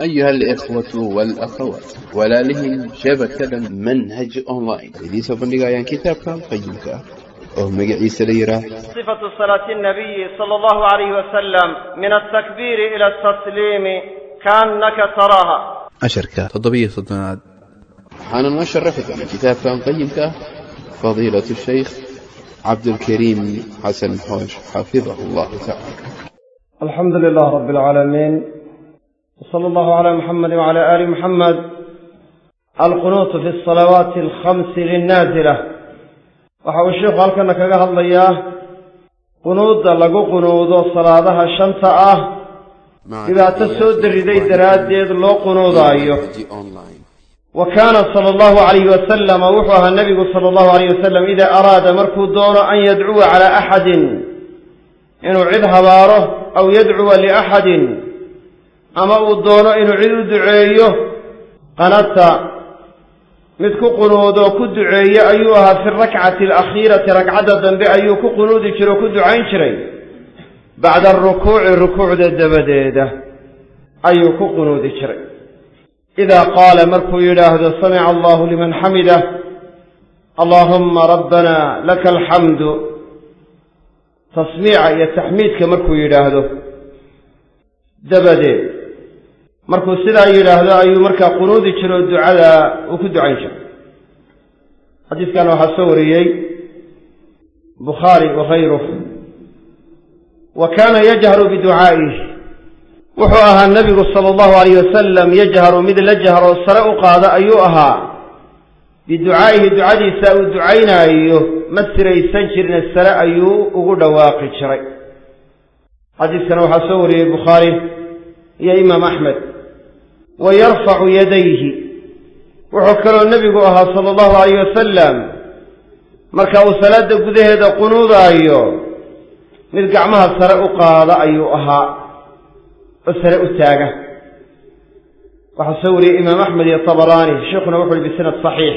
أيها الإخوة والأخوات walaalihii shabakada manhaj online idiin soo bandhigayaan kitaabkan qayimka ah oo magaciisa la yidhaah صفة صلاة النبي صلى الله عليه وسلم من التكبير إلى التسليم كأنك تراها casharka toddobiyo soddonaad waxaana noo sharaxi doona kitaabkan qayimka ah fadiilatu shaykh cabdulkariim xasan xoosh xafidahu allahu tacaala الحمد لله رب العالمين وصلى الله على محمد وعلى آل محمد القنوط في الصلوات الخمس للنازلة waxa uu sheikhu halkana kaga hadlayaa qunuudda lagu qunuudo salaadaha shanta ah dhibaato soo dariday daraaddeed loo qunuudaayo wa kaana sala allahu calayhi wasalama wuxuu ahaa nebigu sala allahu alayh wasalam idaa araada markuu doono an yadcuwa calaa axadin inuu cid habaaro aw yadcuwa liaxadin ama uu doono inuu cid u duceeyo qanata mid ku qunuudo ku duceeye ayuu ahaa fi rakcati alakhiirati ragcadda dambe ayuu ku qunuudi jira oo ku ducayn jiray. Bacda arukuuci rukuucda dabadeeda ayuu ku qunuudi jiray. Idaa qaala markuu yidhaahdo samica allahu liman xamidah allaahumma rabbana laka alxamdu. Tasmiica iyo taxmiidka markuu yidhaahdo dabadeed markuu sidaa yidhaahdo ayuu markaa qunuudi jiro ducada uu ku ducayn jiray xadiiskan waxaa soo wariyey bukhaari wakayruh wa kaana yajharu biducaa'ih wuxuu ahaa nebigu sala allahu alayh wasalam yajharu mid la jahroo sare u qaada ayuu ahaa. Biducaa'ihi ducadiisa uu ducaynaayo ma siraysan jirne sare ayuu ugu dhawaaqi jiray. Xadiiskana waxaa soo wariyey bukhaari iyo imaam axmed wa yarfacu yadayhi wuxuu kaloo nebigu ahaa sala allahu alayh wasalam marka uu salaadda gudaheeda qunuudaayo mid gacmaha sare u qaada ayuu ahaa oo sare u taaga waxaa soo wariyey imaam axmed iyo tabaraani sheikhuna wuxu uhi bisanad saxiix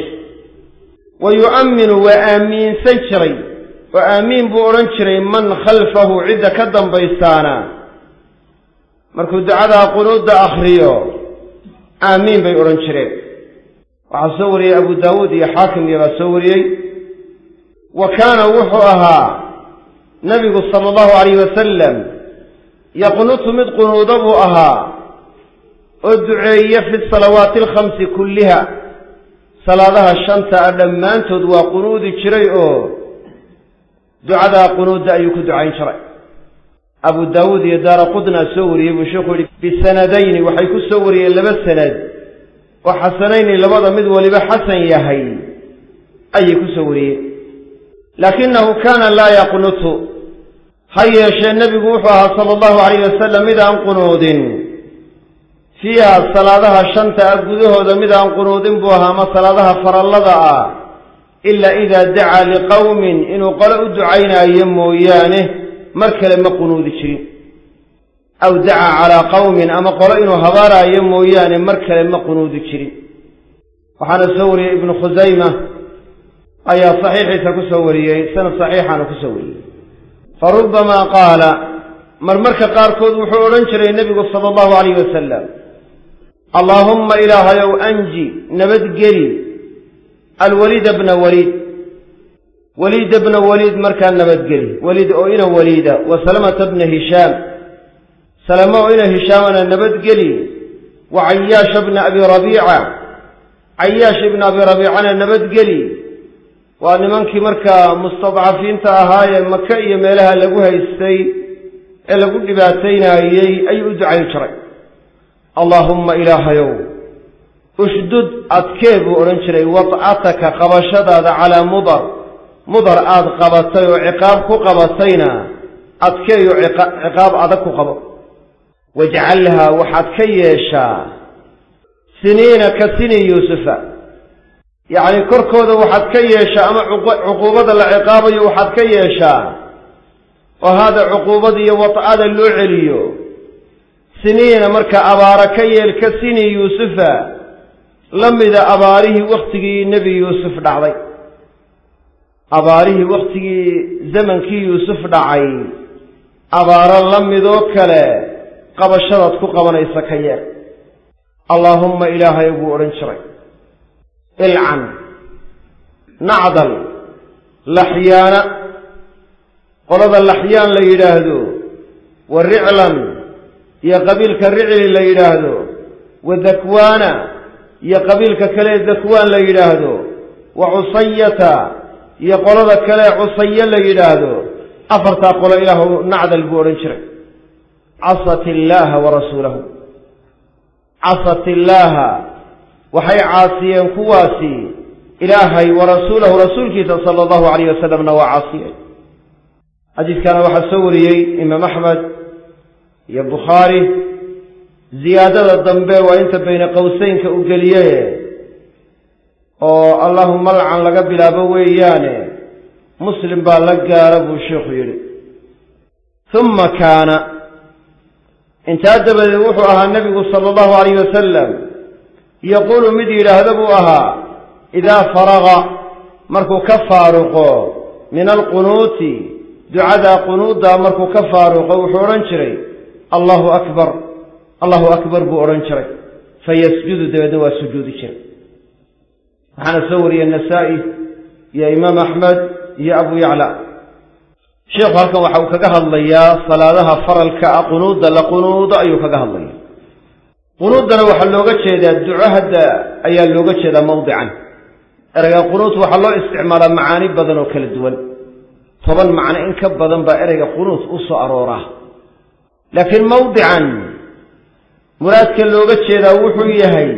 wa yu'amminu waa aamiinsan jiray oo aamiin buu odhan jiray man khalfahu cidda ka dambaysaana markuu ducadaa qunuudda akhriyo aamiin bay odhan jireen. Waxaa soo wariyey abu daawuud iyo xaakim iyo baa soo wariyey. Wa kaana wuxuu ahaa nebigu sala allahu alayh wasalam yaqnutu mid qunuuda buu ahaa oo duceeye fi salawaati alkhamsi kulliha. Salaadaha shanta a dhammaantood waa qunuudi jiray oo ducadaa qunuudda ayuu ku ducayn jiray abu daawuud iyo daara qudna soo wariyey buu sheikhu yihi bisanadayni waxay ku soo wariyeen laba sanad. Oo xasanayni labada mid waliba xasan yahay. Ayay ku soo wariyeen. Laakinahu kaana laa yaqnutu. Ha yeeshee nebigu wuxuu ahaa sala allahu alayh wasalam mid aan qunuudin. Fiiha salaadaha shanta ah gudahooda mid aan qunuudin buu ahaa ama salaadaha farallada ah ilaa idaa dacaa liqowmin inuu qole u ducaynaayo mooyaane mar kale ma qunuudi jirin. Aw dacaa calaa qowmin ama qolo inuu habaaraayo mooyaane mar kale ma qunuudi jirin. Waxaana soo wariyey ibnu khusayma ayaa saxiixiisa ku soo wariyey sanad saxiixaana ku soo wariyey. Fa rubbamaa qaala marmarka qaarkood wuxuu odhan jiray nebigu sala allahu alayh wasalam allaahumma ilaahayow anji nabadgeli alwaliida bna waliid waliida bna waliid markaa nabadgeli. Waliid oo ina waliida. Wa salamata bna hishaam. Salama oo ina hishaamana nabadgeli. Wa cayaasha bna abi rabiica. Cayaash ibna abi rabiicana nabadgeli. Waa nimankii markaa mustadcafiinta ahaayee maka iyo meelaha lagu haystay ee lagu dhibaataynaayey ayuu u ducayn jiray. Allaahumma ilaahayow ushdud adkee buu odhan jiray wadcataka qabashadaada calaa mudar mudar aada qabatay oo ciqaab ku qabatayna adkeeyo ciqaab adag ku qabo. Wajcalhaa waxaad ka yeeshaa siniina ka sini yuusufa. Yacni korkooda waxaad ka yeeshaa ama cuquubada la ciqaabayo waxaad ka yeeshaa oo haada cuquubada iyo wadcada loo celiyo. Siniina marka abaara ka yeel ka sini yuusufa la mida abaarihii wakhtigii nebi yuusuf dhacday abaarihii wakhtigii zamankii yuusuf dhacay abaaro la midoo kale qabashadaad ku qabanaysa ka yeer allaahumma ilaahay buu odhan jiray ilcan nacdal laxyaana. Qolada laxyaan la yidhaahdo wa riclan iyo qabiilka ricli la yidhaahdo wa dakwaana iyo qabiilka kale dakwaan la yidhaahdo wa cusayata iyo qolada kale cusaye la yidhaahdo afartaa qolo ilaahu nacdal buu odhan jiray. Casat illaaha wa rasuulahu. Casat illaaha. Waxay caasiyeen kuwaasi ilaahay wa rasuulahu. Rasuulkiisa sala allahu alayh wasalamna waa caasiyeen. Xadiiskana waxaa soo wariyey imaam axmed iyo bukhaari ziyaadada dambe waa inta bayna qowseynka u geliye oo allahuma alcan laga bilaabo weeyaane muslim baa la gaara buu sheikhu yidhi. Uma kaana intaa dabadeed wuxuu ahaa nebigu sala allahu alayh wasalam yaquulu mid yidhaahda buu ahaa idaa faraga markuu ka faaruqo min alqunuuti ducadaa qunuuddaa markuu ka faaruqo wuxuu odhan jiray allahu akbar allahu akbar buu odhan jiray. Fayasjudu dabeedna waa sujuudi jiray waxaana soo wariyey nasaa'i iyo imaam axmed iyo abu yacla sheikhu halkan waxa uu kaga hadlayaa salaadaha faralka ah qunuudda la qunuudo ayuu kaga hadlaya qunuuddana waxaa looga jeedaa duco hadda ayaa looga jeedaa mawdican. Ereyga qunuud waxaa loo isticmaalaa macaani badan oo kala duwan. Toban macno in ka badan baa ereyga qunuud u soo arooraa. Laakiin mawdican muraadka looga jeedaa wuxuu yahay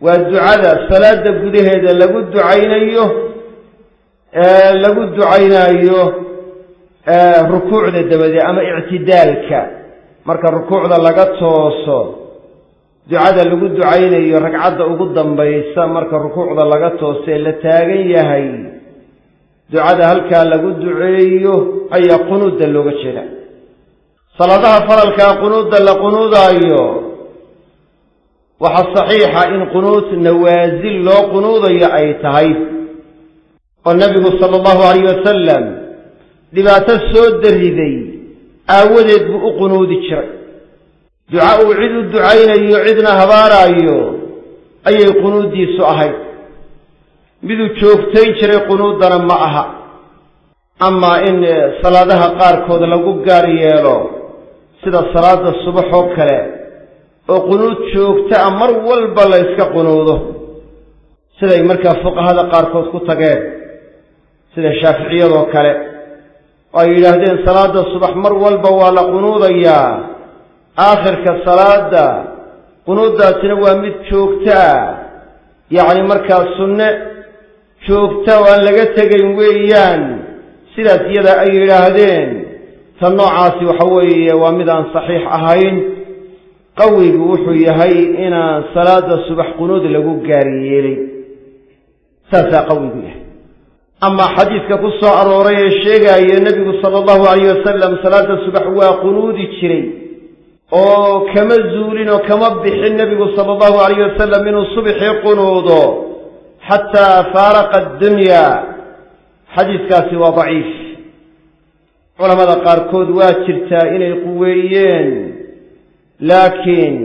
waa ducada salaada gudaheeda lagu ducaynayo lagu ducaynaayo rukuucda dabadeed ama ictidaalka. Marka rukuucda laga tooso ducada lagu ducaynayo ragcadda ugu dambaysa marka rukuucda laga toosee la taagan yahay ducada halkaa lagu duceeyo ayaa qunuudda looga jeeda salaadaha faralkaa qunuudda la qunuudaayo waxaa saxiixa in qunuud nawaasil loo qunuudayo ay tahay. Oo nebigu sala allahu alayh wasalam dhibaato soo dariday aawadeed buu u qunuudi jiray. Duca uu cid u ducaynayo cidna habaaraayo ayay qunuuddiisu ahayd. Miduu joogtayn jiray qunuuddana ma aha. Amaa in salaadaha qaarkood lagu gaar yeelo sida salaada subax oo kale oo qunuud joogta a mar walba la yska qunuudo. Siday markaa fuqahada qaarkood ku tageen sida shaaficiyadoo kale oo ay yidhaahdeen salaada subax mar walba waa la qunuudayaa. Aakhirka salaada qunuuddaasina waa mid joogta ah. Yacni markaa sunne joogta oo aan laga tegayn weeyaan. Sidaas iyada ay yidhaahdeen. Ta noocaasi waxa weeye waa mid aan saxiix ahayn qawigu wuxuu yahay inaan salaada subax qunuud lagu gaari yeelay. Saasaa qawigu yahay. Amaa xadiidka ku soo arooray ee sheegaaya nebigu sala allahu alayh wasalam salaada subax waa qunuudi jiray. Oo kama zuulin oo kama bixin nebigu sala allahu alayh wasalam inuu subxii qunuudo. Xataa faaraqa addunya. Xadiidkaasi waa daciif. Culamada qaarkood waa jirtaa inay quweeyeen laakiin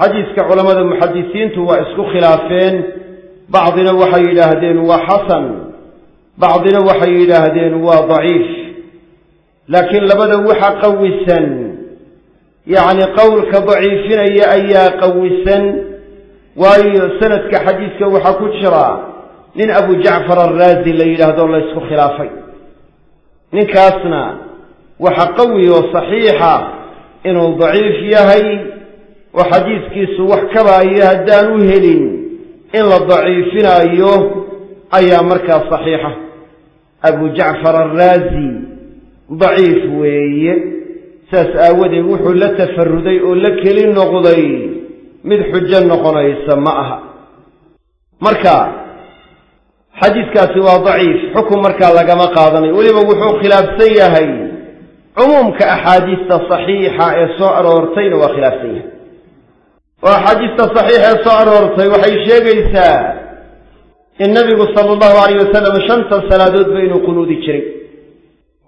xadiiska culammada muxadisiintu waa isku khilaafeen. Bacdina waxay yidhaahdeen waa xasan bacdina waxay yidhaahdeen waa daciif. Laakiin labada waxa qawisan yacni qowlka daciifinaya ayaa qawisan waayo sanadka xadiiska waxaa ku jira nin abu jacfar alraazi la yidhaahdo la ysku khilaafay. Ninkaasna waxa qawi oo saxiixa inuu daciif yahay oo xadiiskiisu wax kabaayo haddaan u helin in la daciifinaayo ayaa markaa saxiixa. Abu jacfar alraazi daciif weeye. Saas aawadeed wuxuu la tafaruday oo la keli noqday mid xujo noqonaysa ma aha. Marka xadiiskaasi waa daciif. Xukun markaa lagama qaadanayo weliba wuxuu khilaafsan yahay cumuumka axaadiista saxiixa ee soo aroortayna waa khilaafsan yahay. Oo axaadiista saxiixa ee soo aroortay waxay sheegaysaa in nabigu sala allahu alayh wasalam shanta salaadoodba inuu qunuudi jiray.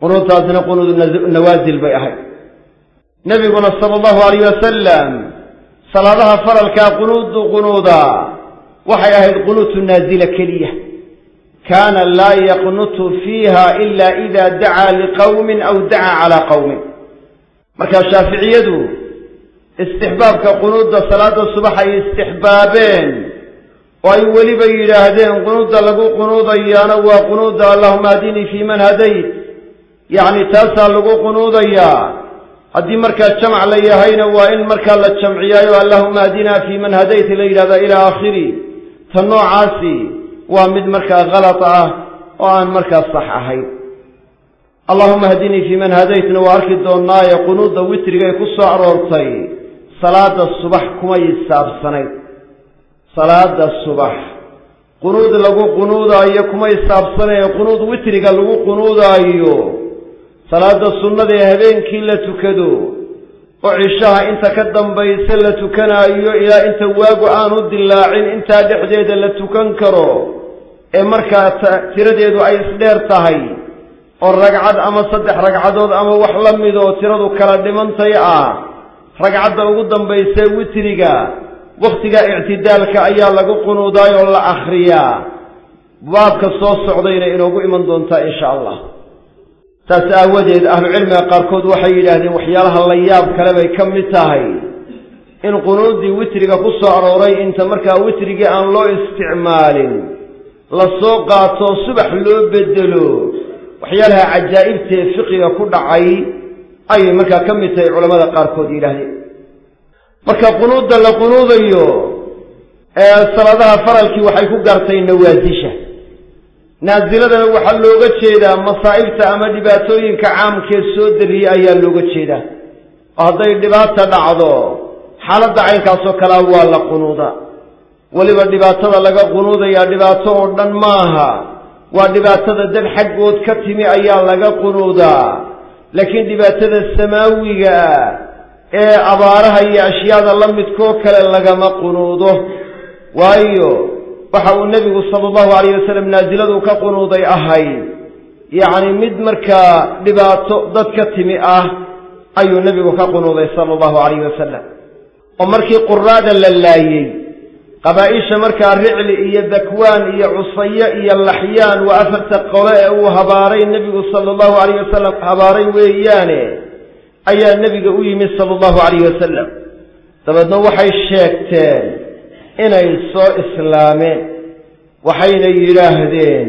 Qunuudtaasina qunuudu nawaasil bay ahayd. Nebiguna sala allahu alayh wasalam salaadaha faralkaa qunuudu qunuuda waxay ahayd qunuutu naazila keliya kaana laa yaqnutu fiiha ila ida dacaa liqowmin aw dacaa calaa qowmin markaa shaaficiyadu istixbaabka qunuudda salaada subax ay istixbaabeen oo ay weliba yidhaahdeen qunuudda lagu qunuudayaana waa qunuudda allahuma adinii fii man hadayt. Yacni taasaa lagu qunuudayaa. Haddii markaa jamc la yahayna waa in markaa la jamciyaayo allahuma adinaa fii man hadayt la yidhahda ilaa aakhiri. Ta noocaasi waa mid markaa kalad ah oo aan markaa sax ahayn. Allahuma hadinii fii man hadaytna waa arki doonnaaye qunuudda witrigay ku soo aroortay salaada subax kumay saabsanayd salaada subax. Qunuud lagu qunuudaayo kumay saabsanayn qunuud witriga lagu qunuudaayo. Salaada sunnada ee habeenkii la tukado oo cishaha inta ka dambaysa la tukanaayo ilaa inta waagu aanu dilaacin intaa dhexdeeda la tukan karo ee markaa tiradeedu ay isdheer tahay oo ragcad ama saddex ragcadood ama wax la midoo tiradu kala dhimantay ah ragcadda ugu dambaysee witriga wakhtiga ictidaalka ayaa lagu qunuudaay oo la akhriyaa. Baabka soo socdayna inoogu iman doontaa insha allah. Taas aawadeed ahlucilmiga qaarkood waxay yidhaahdeen waxyaalaha la yaab kale bay ka mid tahay. In qunuuddii witriga ku soo arooray inta markaa witrigii aan loo isticmaalin la soo qaato subax loo bedelo waxyaalaha cajaa'ibtee fiqiga ku dhacay ayay markaa ka mid tahay culamada qaarkood yidhaahdeen. Marka qunuudda la qunuudayo ee salaadaha faralkii waxay ku gaartay nawaasisha. Naaziladana waxaa looga jeedaa masaa'ibta ama dhibaatooyinka caamkee soo dariyey ayaa looga jeedaa. Oo hadday dhibaata dhacdo xaaladda caynkaasoo kalea waa la qunuuda weliba dhibaatada laga qunuudayaa dhibaato oo dhan maaha. Waa dhibaatada dad xaggood ka timi ayaa laga qunuudaa. Laakiin dhibaatada samaawiga ee abaaraha iyo ashyaada la midkoo kale lagama qunuudo. Waayo waxa uu nebigu sala allahu alayh wasalam naasiladu ka qunuuday ahayd yacni mid markaa dhibaato dad ka timi ah ayuu nebigu ka qunuuday sala allahu alayh wasalam oo markii quraada la laayey qabaa'isha markaa ricli iyo dakwaan iyo cusayo iyo laxyaan waa afarta qole ee uu habaaray nebigu sala allahu alayh wasalam habaaray weeyaane ayaa nebiga u yimid sala allahu alayh wasalam dabeedna waxay sheegteen inay soo islaameen waxayna yidhaahdeen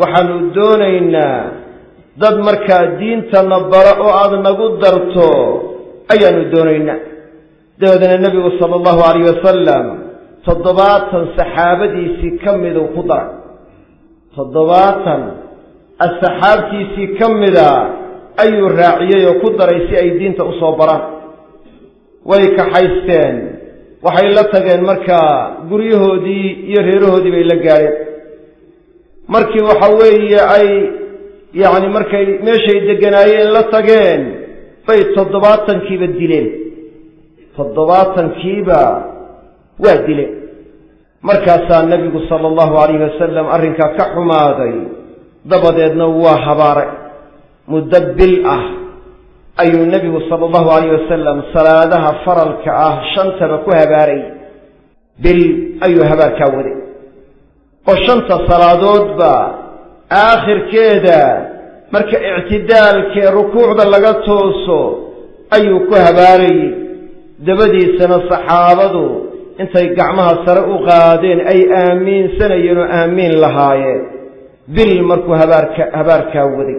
waxaanu doonaynaa dad markaa diintana bara oo aada nagu darto ayaanu doonaynaa. Dabeedna nebigu sala allahu alayh wasalam toddobaatan saxaabadiisii ka miduu ku daray toddobaatan assaxaabtiisii ka mida ayuu raaciyey oo ku daray si ay diinta u soo baraan. way kaxaysteen waxay la tageen markaa guryahoodii iyo reerahoodii bay la gaadheen. markii waxa weeye ay yacni markay meeshay degganaayeen la tageen bay toddobaatankiiba dileen. toddobaatankiiba waa dileen markaasaa nebigu sala allahu alayhi wasalam arrinkaa ka xumaaday dabadeedna waa habaaray muddo bil ah. Ayuu nebigu sala allahu alayh wasalam salaadaha faralka ah shantaba ku habaaray. Bil ayuu habaarkaa waday. Oo shanta salaadoodba aakhirkeeda marka ictidaalkee rukuucda laga tooso ayuu ku habaarayey dabadiisana saxaabadu intay gacmaha sare u qaadeen ay aamiinsanayeen oo aamiin lahaayeen. Bil markuu habaarka habaarkaa waday.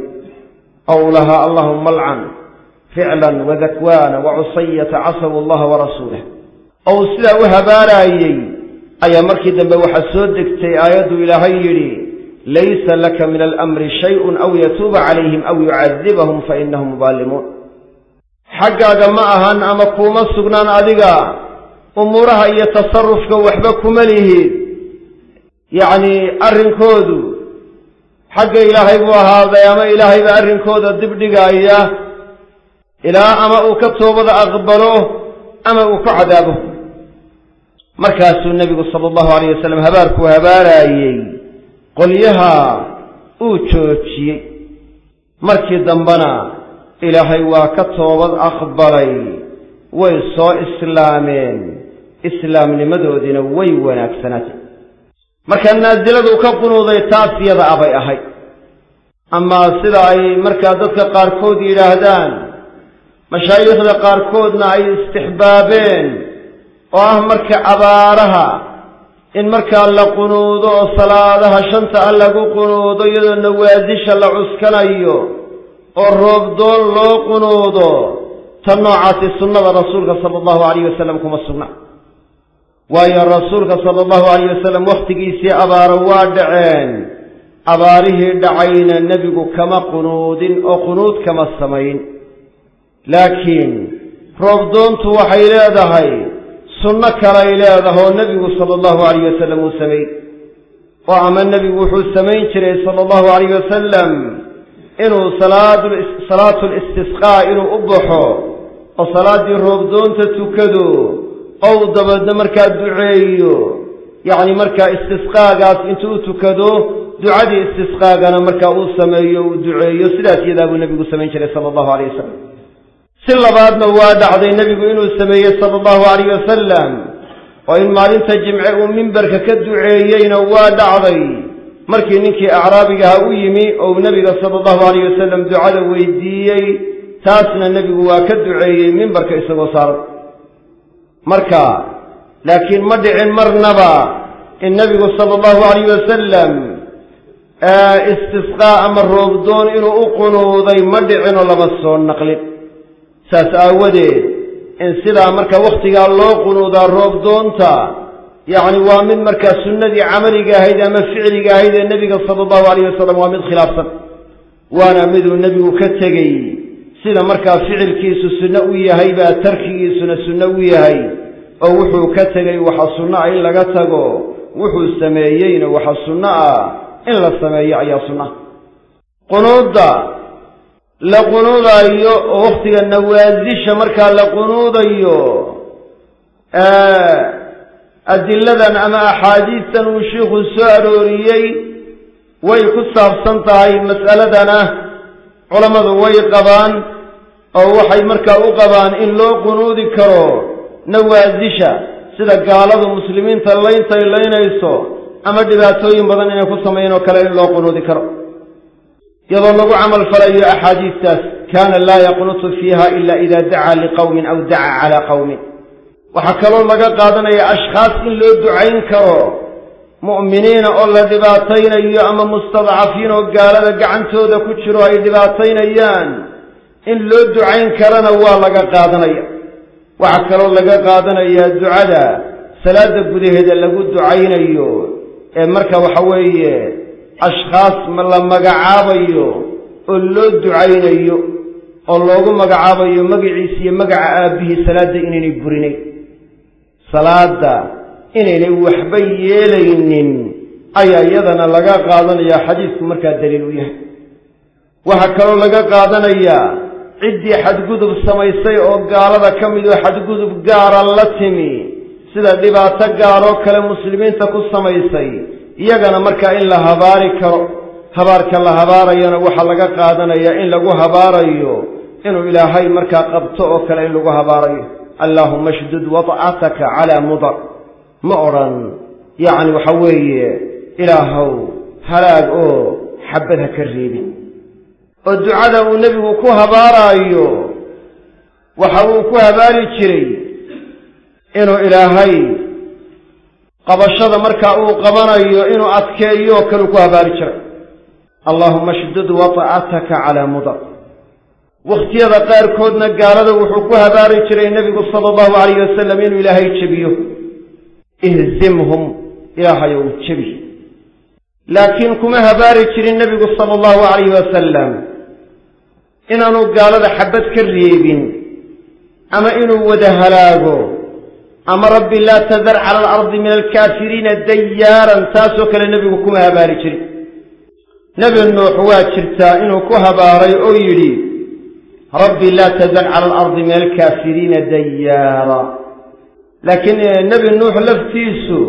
Ow lahaa allahuma alcan ficlan wadakwaana wacusayata casabu allaha warasuulah ou sidaa u habaaraayey ayaa markii dambe waxaa soo degtay aayaddu ilaahay yidhi laysa laka min alamri shayun aw yatuuba calayhim aw yucadibahum fa inahum mubaalimuun xaggaaga ma ahan ama kuuma sugnaan adiga umuuraha iyo tasarufka waxba kuma lihid yacni arrinkoodu xagga ilaahay buu ahaaday ama ilaahay baa arrinkooda dib dhigaaya ilaa ama uu ka toobada aqbalo ama uu ku cadaabo markaasuu nebigu sala allahu alayh wasalam habaarkuu habaaraayey. Qolyaha uu joojiyey. Markii dambena ilaahay waa ka toobad aqbalay. Way soo islaameen islaamnimadoodiina way wanaagsanaatay. Markaa naasiladu ka qunuuday taas yada abay ahayd amaa sida ay markaa dadka qaarkood yidhaahdaan mashaayikhda qaarkoodna ay istixbaabeen oo ah marka abaaraha in markaa la qunuudo oo salaadaha shanta a lagu qunuudo iyadoo nawaasisha la cuskanayo oo roobdoon loo qunuudo tan noocaasi sunnada rasuulka sala allahu alayh wasalam kuma sugna waayo rasuulka sala allahu alayh wasalam wakhtigiisii abaaro waa dhaceen. Abaarihii dhacayna nebigu kama qunuudin oo qunuud kama samayn. Laakiin roobdoontu waxay leedahay sunno kalay leedahay oo nebigu sala allahu alayh wasalam uu sameey oo ama nebigu wuxuu samayn jiray sala allahu alayh wasalam inuu salaatu listisqaa inuu u baxo oo salaaddii roobdoonta tukado ou dabeedna markaa duceeyo. Yacni markaa istisqaagaas intuu tukado ducadii istisqaagana markaa uu sameeyo uu duceeyo. Sidaas iyadaa buu nebigu samayn jiray sala allahu alayh wasalam si labaadna waa dhacday nebigu inuu sameeyey sala allahu alayh wasalam oo in maalinta jimce uu mimbarka ka duceeyeyna waa dhacday. Markii ninkii acraabigaha u yimi ou nebiga sala allahu alayh wasalam ducada weydiiyey taasna nebigu waa ka duceeyey mimbarka isagoo saaran marka laakiin ma dhicin marnaba in nebigu sala allahu alayh wasalam istisqaa ama roobdoon inuu u qunuuday ma dhicinoo lama soo naqlin. Saas aawadeed in sidaa marka wakhtigaa loo qunuudaa roobdoonta yacni waa mid markaa sunnadii camaliga ahayd ama ficliga ahayd ee nebiga sala allahu alayh wasalam waa mid khilaafsan. Waana miduu nebigu ka tegey sida markaa ficilkiisu sunno u yahay baa tarkigiisuna sunno u yahay oo wuxuu ka tegey waxa sunno ah in laga tago wuxuu sameeyeyna waxa sunno ah in la sameeyo ayaa sunna. Qunuudda la qunuudayo oo wakhtiga nawaasisha markaa la qunuudayo adiladan ama axaadiistan uu shiikhu soo arooriyey way ku saabsan tahay mas'aladana culammadu way qabaan oo waxay markaa u qabaan in loo qunuudi karo nawaasisha sida gaaladu muslimiinta layntay laynayso ama dhibaatooyin badan inay ku samayn oo kale in loo qunuudi karo. Iyadoo lagu camal falayo axaadiistaas kaana laa yaqnutu fiiha ila ida dacaa liqowmin aw dacaa calaa qowmin waxaa kaloo laga qaadanaya ashkhaas in loo ducayn karo mu'miniina oo la dhibaataynayo ama mustadcafiin oo gaalada gacantooda ku jiro ay dhibaataynayaan in loo ducayn karana waa laga qaadanaya. Waxaa kaloo laga qaadanayaa ducada salaada gudaheeda lagu ducaynayo ee marka waxa weeye ashkhaas la magacaabayo oo loo ducaynayo oo loogu magacaabayo magaciisa iyo magaca aabbihii salaadda inaynay burinayn salaadda inaynay waxba yeelaynin ayaa iyadana laga qaadanayaa xadiisku markaa daliil u yahay. Waxaa kaloo laga qaadanayaa ciddii xadgudub samaysay oo gaalada ka mid oo xadgudub gaara la timi sida dhibaato gaaroo kale muslimiinta ku samaysay iyagana markaa in la habaari karo. Habaarka la habaarayana waxaa laga qaadanayaa in lagu habaarayo inuu ilaahay markaa qabto oo kale in lagu habaarayo. Allaahuma shdud wadcataka calaa mudar ma odhan yacni waxa weeye ilaahow halaag oo xabad ha ka reebin. oo ducada uu nebigu ku habaaraayo waxa uu ku habaari jiray inuu ilaahay qabashada markaa uu qabanayo inuu adkeeyo oo kale uu ku habaari jiray. Allaahuma shdud wadcataka calaa mudar. Wakhtiyada qaarkoodna gaalada wuxuu ku habaari jiray nebigu sala allahu calayh wasalam inuu ilaahay jebiyo ihzimhum ilaahayow jebi. Laakiin kuma habaari jirin nebigu sala allahu calayh wasalam inaanu gaalada xabad ka reebin ama inuu wada halaago ama rabbi laa tadar cala alardi min alkaafiriina dayaaran taasoo kale nebigu kuma habaari jirin. Nebi nuux waa jirtaa inuu ku habaaray oo yidhi rabbi laa tadar cala alardi min alkaafiriina dayaara laakiin nebi nuux laftiisu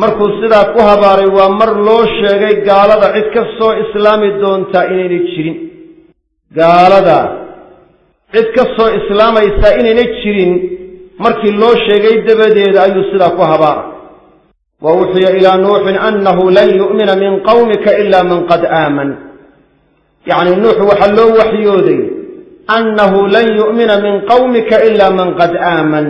markuu sidaa ku habaaray waa mar loo sheegay gaalada cid ka soo islaami doontaa inaynay jirin. Gaalada cid ka soo islaamaysaa inayna jirin markii loo sheegay dabadeeda ayuu sidaa ku habaara wa wuxiya ilaa nuuxin annahu lan yu'mina min qawmika ila man qad aaman. Yacni nuux waxaa loo waxyooday annahu lan yu'mina min qawmika ila man qad aaman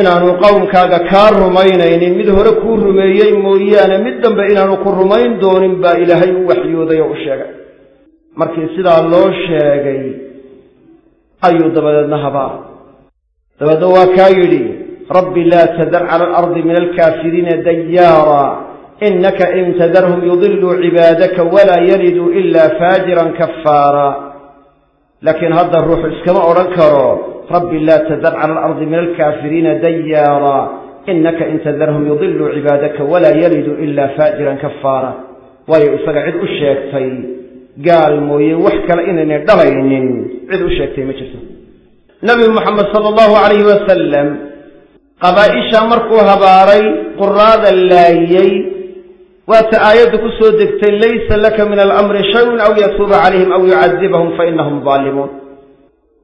inaanu qowmkaaga kaa rumaynaynin. Mid hore kuu rumeeyey mooyaane mid dambe inaanu ku rumayn doonin baa ilaahay u waxyooday oo u sheegay. Markii sidaa loo sheegay ayuu dabadeedna habaara dabeedna waa kaa yidhi rabbi laa tadar cala alardi min alkaafiriina dayaara. Inaka in tadarhum yudiluu cibaadaka walaa yaliduu ila faajiran kafaara laakiin hadda ruuxu iskama odhan karo rabbi laa tadar cala alardi min alkaafiriina dayaara inaka in tadarhum yudiluu cibaadaka walaa yaliduu ila faajiran kafaara waayo isaga cid u sheegtay gaal mooye wax kale inaynay dhalaynin cid u sheegtay ma jirto. Nabi moxamed sala allahu calayhi wasalam qabaa'isha markuu habaaray quraada laayey waata aayadda ku soo degtay laysa laka min alamri shayun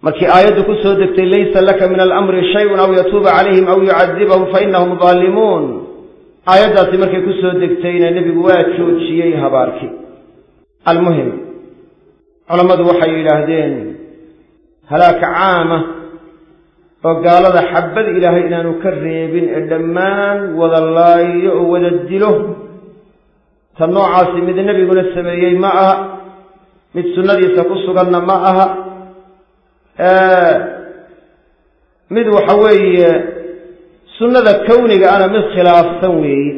markii aayaddu ku soo degtay laysa laka min alamri shayun aw yatuuba calayhim aw yucadibahum fainahum daalimuun aayaddaasi markay ku soo degtayna nebigu waa joojiyey habaarkii. Almuhim culammadu waxay yidhaahdeen halaaka caama oo gaalada xabbad ilaahay inaanu ka reebin ee dhammaan wada laayo oo wada dilo ta noocaasi mid nebiguna sameeyey ma aha mid sunnadiisa ku suganna ma aha mid waxa weeye sunnada kowniga ana mid khilaafsan weeye.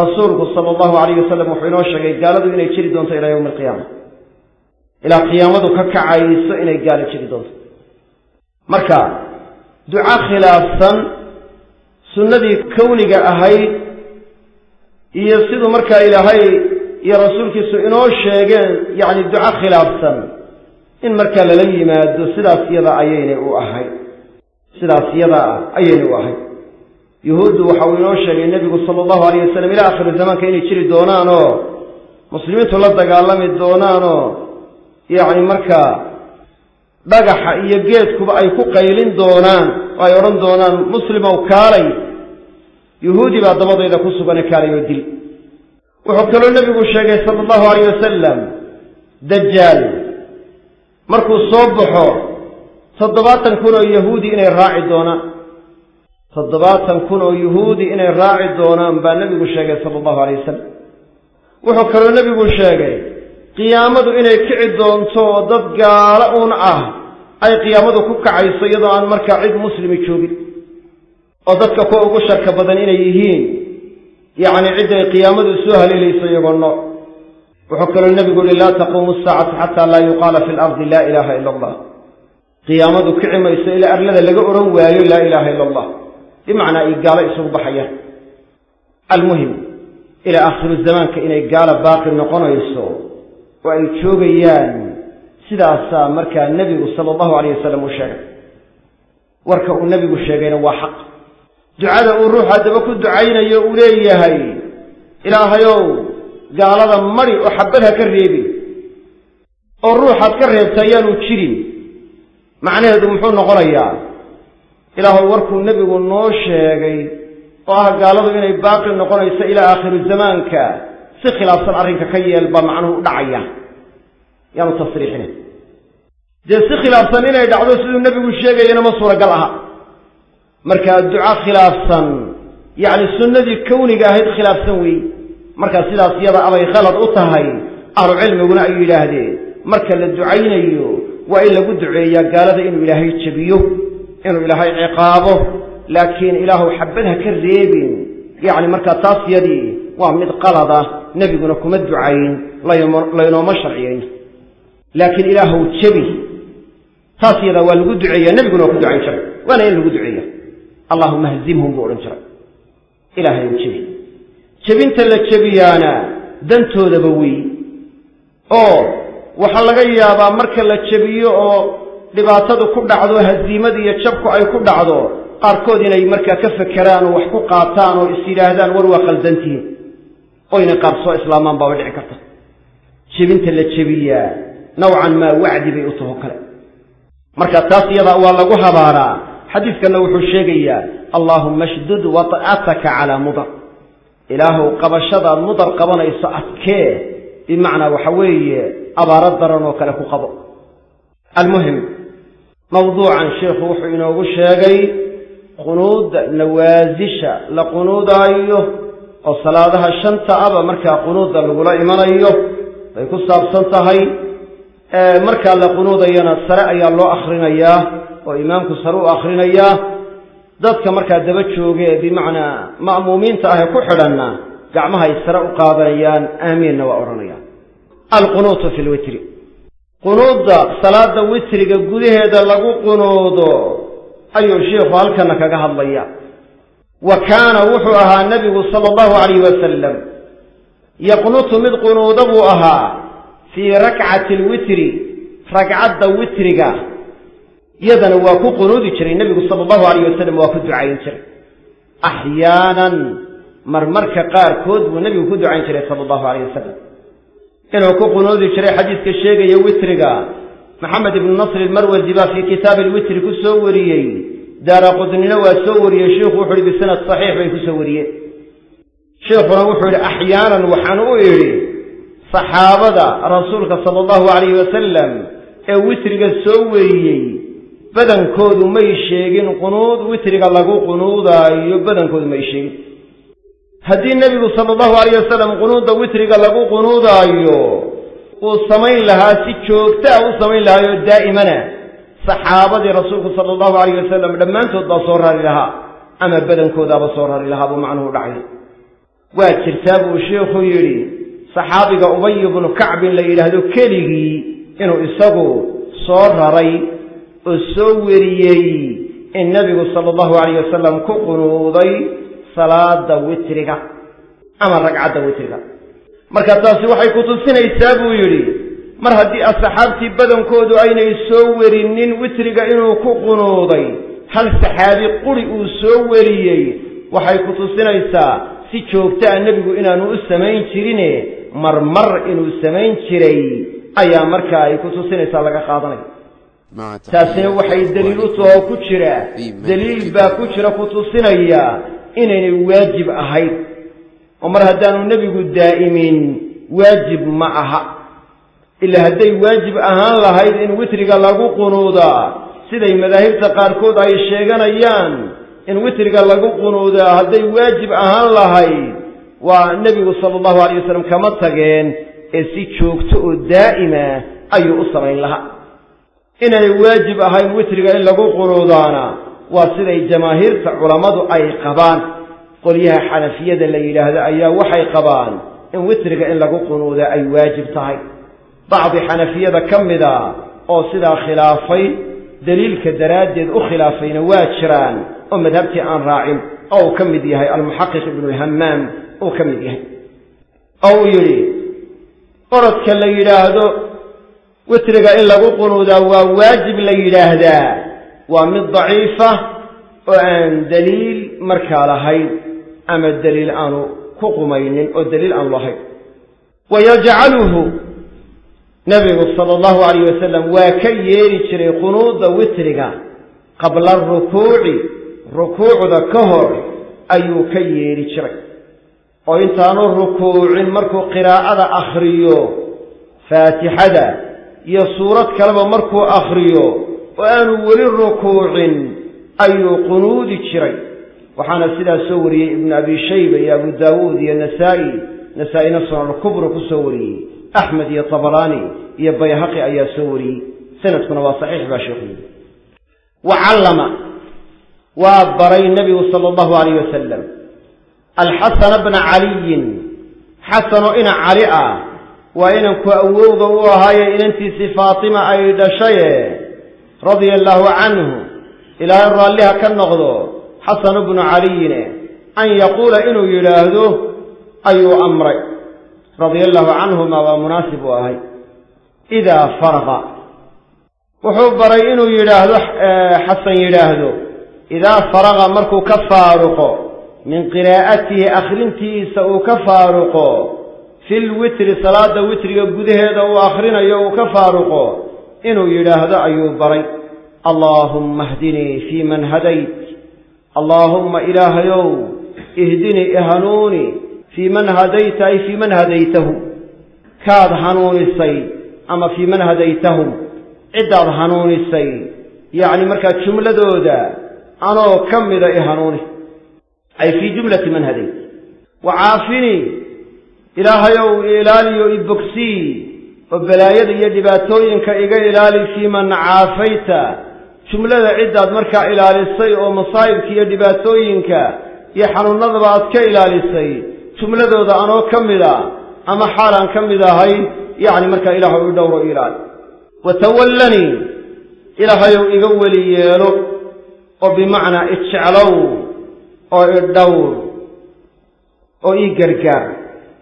Rasuulku sala allahu alayh wasalam wuxuu inoo sheegay gaaladu inay jiri doonto ilaa yowmi alqiyaama ilaa qiyaamadu ka kacayso inay gaalo jiri doonto. Marka duco khilaafsan sunnadii kowniga ahayd iyo siduu markaa ilaahay iyo rasuulkiisu inoo sheegeen yacni duco khilaafsan in markaa lala yimaado sidaas yada ayaynay u ahay. Sidaas yada ah ayaynay u ahay. Yuhuuddu waxa uu inoo sheegay nebigu sala allahu alayh wasalam ilaa akhiru zamaanka inay jiri doonaanoo muslimiintu la dagaalami doonaanoo yacni markaa dhagaxa iyo geedkuba ay ku qaylin doonaan oo ay odhan doonaan muslimow kaalay. Yuhuudi baa dabadayda ku sugane kaalay oo dil. Wuxuu kaloo nebigu sheegay sala allahu alayh wasalam dajaal markuu soo baxo toddobaatan kun oo yahuudi inay raaci doonaan. Toddobaatan kun oo yuhuudi inay raaci doonaan baa nebigu sheegay sala allahu alayh wasalam wuxuu kaloo nebigu sheegay qiyaamadu inay kici doonto oo dad gaalo uun ah ay qiyaamadu ku kacayso iyadoo aan markaa cid muslimi joogin. Oo dadka kuwa ugu sharka badan inay yihiin yacni cidday qiyaamadu soo haleelayso iyagoo nooc wuxuu kaloo nebigu yihi laa taquumu asaacatu xataa laa yuqaala fi lardi laa ilaaha ila allah qiyaamadu kici mayso ilaa arlada laga odhan waayo laa ilaaha ila allah bimacnaa ay gaalo isugu baxayaan. Almuhim ilaa aakhiru zamaanka inay gaalo baaqi noqonayso oo ay joogayaan sidaasaa markaa nebigu sala allahu alayh wasalam uu sheegay. Warka uu nebigu sheegayna waa xaq. Ducada uu ruux haddaba ku ducaynayo uu leeyahay ilaahayow gaalada mari oo xabad ha ka reebin oo ruuxaad ka reebta ayaanu jirin. Macnaheedu muxuu noqonayaa ilaahow warkuu nebigu noo sheegay oo ah gaaladu inay baaqi noqonayso ilaa aakhiru zamaanka si khilaafsan arrinka ka yeel baa macnuhu u dhacaya. Yaanu tasriixina dee si khilaafsan inay dhacdo siduu nebigu sheegayana ma suuragal aha. Markaa duco khilaafsan yacni sunnadii kowniga ahayd khilaafsan weeye markaa sidaas yada abay khalad u tahay ahlucilmiguna ay yidhaahdeen marka la ducaynayo waa in lagu duceeyaa gaalada inuu ilaahay jebiyo inuu ilaahay ciqaabo laakiin ilaahu xabad ha ka reebin. Yacni markaa taas yadii waa mid qalada nebiguna kuma ducayn laynooma sharciyayn laakiin ilaahuw jebi taas yadaa waa lagu duceeyaa nebiguna waa ku ducayn jiray waana in lagu duceeya allahuma hzimhum buu odhan jiray. Ilaahayow jebi jebinta la jebiyaana dantoodaba wey. Oo waxaa laga yaabaa marka la jebiyo oo dhibaatadu ku dhacdo haziimada iyo jabku ay ku dhacdo qaarkood inay markaa ka fekeraan oo wax ku qaataan oo is yidhaahdaan war waa qaldantihiin oo inay qaar soo islaamaan baaba dhici karta. Jebinta la jebiyaa nowcan maa wacdi bay u taho kale. Marka taas iyadaa waa lagu habaaraa. Xadiidkanna wuxuu sheegayaa allaahumma shdud wad'ataka calaa mudar ilaahuw qabashadaad mudar qabanayso adkee bimacnaa waxa weeye abaaro daran oo kale ku qabo. Almuhim mawduucan sheikhu wuxuu inoogu sheegay qunuudda nawaasisha la qunuudaayo oo salaadaha shanta aba markaa qunuudda lagula imanayo bay ku saabsan tahay. Markaa la qunuudayana sare ayaa loo akrinayaa oo imaamku sare u akrinayaa dadka markaa daba jooga ee bimacnaa ma'muumiinta ah ee ku xidhanna gacmahay sare u qaadanayaan aamiinna waa odhanayaan. Alqunuutu fi lwitri qunuudda salaada witriga gudaheeda lagu qunuudo ayuu sheikhu halkana kaga hadlaya wa kaana wuxuu ahaa nebigu sala allahu calayhi wasalam yaqnutu mid qunuuda buu ahaa fii rakcati alwitri ragcadda witriga yadana waa ku qunuudi jiray nebigu sala allahu alayh wasalam waa ku ducayn jiray. Axyaanan marmarka qaarkood buu nebigu ku ducayn jiray sala allahu alayh wasalam inuu ku qunuudi jiray xadiidka sheegaya witriga. Maxamed ibnu nasr ilmarwasi baa fii kitaabi alwitri ku soo wariyey. Daara qudnina waa soo wariyey sheikhu wuxu uhi bisanad saxiix bay ku soo wariyeen. Sheikhuna wuxuu yidhi axyaanan waxaan u idhi saxaabada rasuulka sala allahu calayhi wasalam ee witriga soo wariyey badankoodu may sheegin qunuud witriga lagu qunuudaayo badankoodu may sheegin. Haddii nebigu sala allahu alayh wasalam qunuudda witriga lagu qunuudaayo uu samayn lahaa si joogtaa u samayn lahaayoo daa'imana saxaabadii rasuulku sala allahu alayh wasalam dhammaantood baa soo rari lahaa ama badankoodaaba soo rari lahaa buu macnuhu dhacay. Waa jirtaa buu sheikhu yidhi saxaabiga ubay bnu kacbin la yidhaahdo keligii inuu isagu soo raray oo soo weriyey in nebigu sala allahu alayh wasalam ku qunuuday salaada witriga ama ragcadda witriga. Marka taasi waxay ku tusinaysaa buu yidhi mar haddii asxaabtii badankoodu aynay soo werinin witriga inuu ku qunuuday hal saxaabi quri uu soo weriyey? Waxay ku tusinaysaa si joogtaa nebigu inaanu u samayn jirine marmar inuu samayn jiray ayaa markaa ay ku tusinaysaa laga qaadanaya taasina waxay daliil u tahoo ku jira. Daliil baa ku jira ku tusinaya inaynay waajib ahayd oo mar haddaanu nebigu daa'imin waajib ma aha. Ilaa hadday waajib ahaan lahayd in witriga lagu qunuudaa siday madaahibta qaarkood ay sheeganayaan in witriga lagu qunuudaa hadday waajib ahaan lahayd waa nebigu sala allahu alayh wasalam kama tageen ee si joogto oo daa'ima ayuu u samayn lahaa inaanay waajib ahayn witriga in lagu qunuudaana waa siday jamaahiirta culammadu ay qabaan. Qolyaha xanafiyada la yidhaahdo ayaa waxay qabaan in witriga in lagu qunuudaa ay waajib tahay. Bacdi xanafiyada ka mida oo sidaa khilaafay daliilka daraaddeed u khilaafayna waa jiraan oo madhabtii aan raacin oo uu ka mid yahay almuxaqiq ibnulhammaam uu ka mid yahay. Oo uu yidhi orodka la yidhaahdo witriga in lagu qunuudaa waa waajib la yidhaahdaa. Waa mid daciifa oo aan daliil markaa lahayn ama daliil aanu ku qumaynin oo daliil aanu lahayn. Wa yajcaluhu nebigu sala allahu alayh wasalam waa ka yeeli jiray qunuuda witriga qabla arukuuci rukuucda ka hor ayuu ka yeeli jiray. Oo intaanu rukuucin markuu qiraa'ada akhriyo faatixada iyo suurad kaleba markuu akhriyo oo aanu weli rukuucin ayuu qunuudi jiray. Waxaana sidaas soo wariyey ibnu abi shayba iyo abu daawuud iyo nasaa'i. Nasaa-ina sunanulkubra ku soo wariyey axmed iyo tabaraani iyo bayhaqi ayaa soo wariyey. Sanadkuna waa saxiix baa sheekhu yidhi. Wa callama waa baray nebigu sala allahu alayh wasalam alxasana bna caliyin xasanoo ina cali ah waa inanku awowga u ahaaye inantiisii faatima ay dhashaye radia allaahu canhu ilaahay raalliha ka noqdo xasanu bnu caliyine an yaquula inuu yidhaahdo ayuu amray. Radia allaahu canhuma waa munaasib u ahay. Idaa faraqa. Wuxuu baray inuu yidhaahdo xasan yidhaahdo idaa faraqa markuu ka faaruqo min qiraa'atihi akhrintiisa uu ka faaruqo fil witri salaada witriga gudaheeda uu akhrinayo uu ka faaruqo inuu yidhaahdo ayuu baray allaahumma hdinii fii man hadayt allaahumma ilaahayow ihdinii ihanuuni fii man hadayta ay fii man hadaytahu kaad hanuunisay ama fii man hadaytahum. Ciddaad hanuunisay yacni markaa jumladooda anoo ka mida i hanuuni ay fii jumlati man hadayt. Wa caafinii ilaahayow ilaaliyo i bogsii oo balaayada iyo dhibaatooyinka iga ilaali fii man caafayta. Jumlada ciddaad markaa ilaalisay oo masaa'ibka iyo dhibaatooyinka iyo xanuunadaba aad ka ilaalisay jumladooda anoo ka mida ama xaalaan ka mid ahay yacni markaa ilaahu i dhowro ilaali wa tawallanii ilaahayow iga weli yeelo oo bimacnaa ijeclow oo i dhowr oo ii gargaar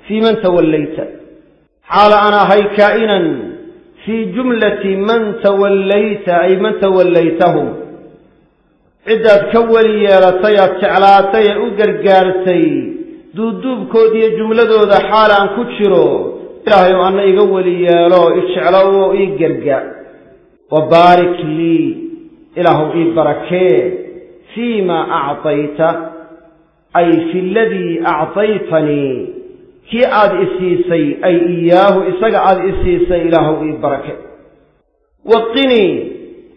fii man tawallayta. Xaala aan ahay kaa'inan fii jumlati man tawallayta ay man tawallaytahum. Ciddaad ka weli yeelatay aad jeclaatay ee u gargaartay duuduubkoodiiyo jumladooda xaal aan ku jiro ilaahayow anna iga weli yeelo ijeclow oo ii gargaar wa baarik lii ilaahuw ii barakee fii maa actayta ay fi ladii actaytanii kii aad i siisay ay iyaahu isaga aad i siisay ilaahuw ii barake. Waqinii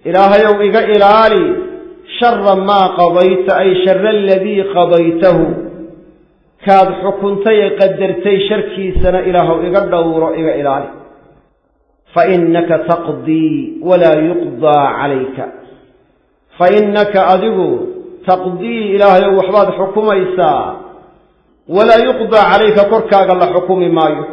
ilaahayow iga ilaali shara maa qadayta ay shara aladii qadaytahu. Kaad xukuntay ee qadartay sharkiisana ilaahuw iga dhowro iga ilaali. Fa innaka taqdii walaa yuqdaa calayka. Fa innaka adigu taqdii ilaahayow waxbaad xukumaysaa walaa yuqdaa calayka korkaaga la xukumi maayo.